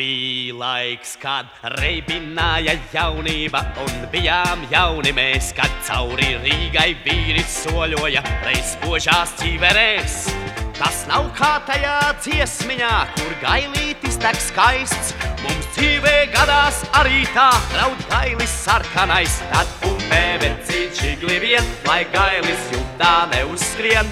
Bija laiks, kad reibināja jaunība, un bijām jauni mēs, kad cauri Rīgai vīri soļoja reiz spožās ķīverēs. Tas nav kā tajā dziesmiņā, kur gailītis tek skaists. Mums dzīvē gadās arī tā, draud gailis sarkanais, tad pumpē vecīči glivien, lai gailis jūtā neuzskrien,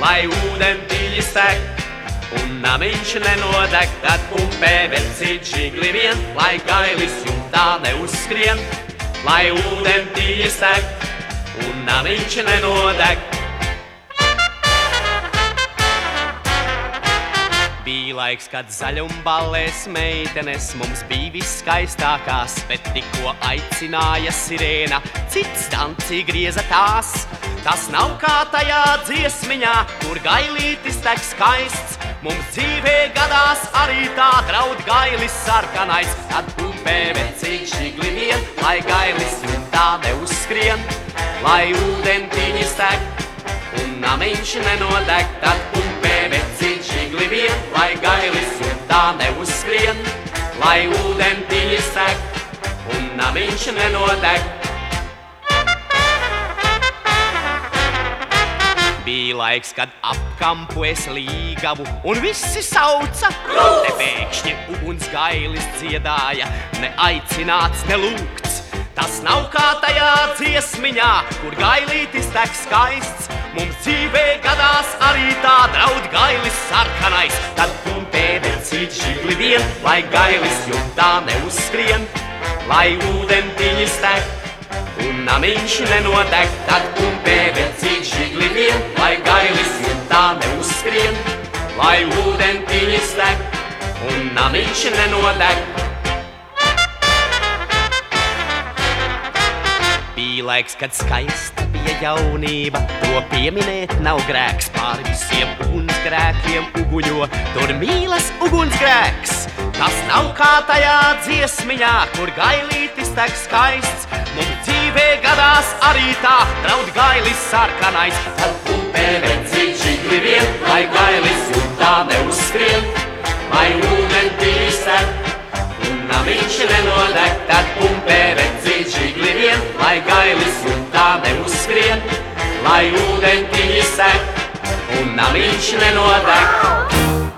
lai ūdentiņas tek. Un namiņš nenodeg, tad pumpē vecīči glivien, lai gailis jūtā neuzskrien, lai ūdentiņas tek. Un namiņš nenodeg. Bija laiks, kad zaļumballēs meitenes mums bija viskaistākās, bet tikko aicināja sirēna, cits dancī grieza tās. Tas nav kā tajā dziesmiņā, kur gailītis tek skaists. Mums dzīvē gadās arī tā draud gailis sarkanais, tad pumpē vecīši glivien, lai gailis jūtā neuzskrien, lai ūdentiņas tek un namiņš nenodeg, tad pumpē vecīši glivien, lai gailis jūtā neuzskrien, lai ūdentiņas tek un namiņš nenodeg. Bija laiks, kad apkampu es līgavu, un visi sauca. Te pēkšņi ugunsgailis dziedāja, ne aicināts, ne lūgts. Tas nav kā tajā dziesmiņā, kur gailītis tek skaists. Mums dzīvē gadās arī tā draud gailis sarkanais, tad pumpē vecīt žigli vien, lai gailis jūtā neuzskrien, lai ūdentiņas tek. Un namiņš nenodeg, tad pumpē lai ūdentiņas tek. Un namiņš nenodeg. Bija laiks, kad skaista bija jaunība, to pieminēt nav grēks. Pāri visiem ugunsgrēkiem uguņo, tur mīlas ugunsgrēks. Tas nav kā tajā dziesmiņā, kur gailītis tek skaists. Mums dzīvē gadās arī tā, draud gailis sarkanais. Tad pumpē vecīt žigli vien, lai gailis jūtā neuzskrien, lai ūdentīs tek. Un namiņš nenodeg, tad pumpē vecīt žigli vien, lai gailis jūtā neuzskrien, lai ūdentiņas sek. Un namiņš nenodeg,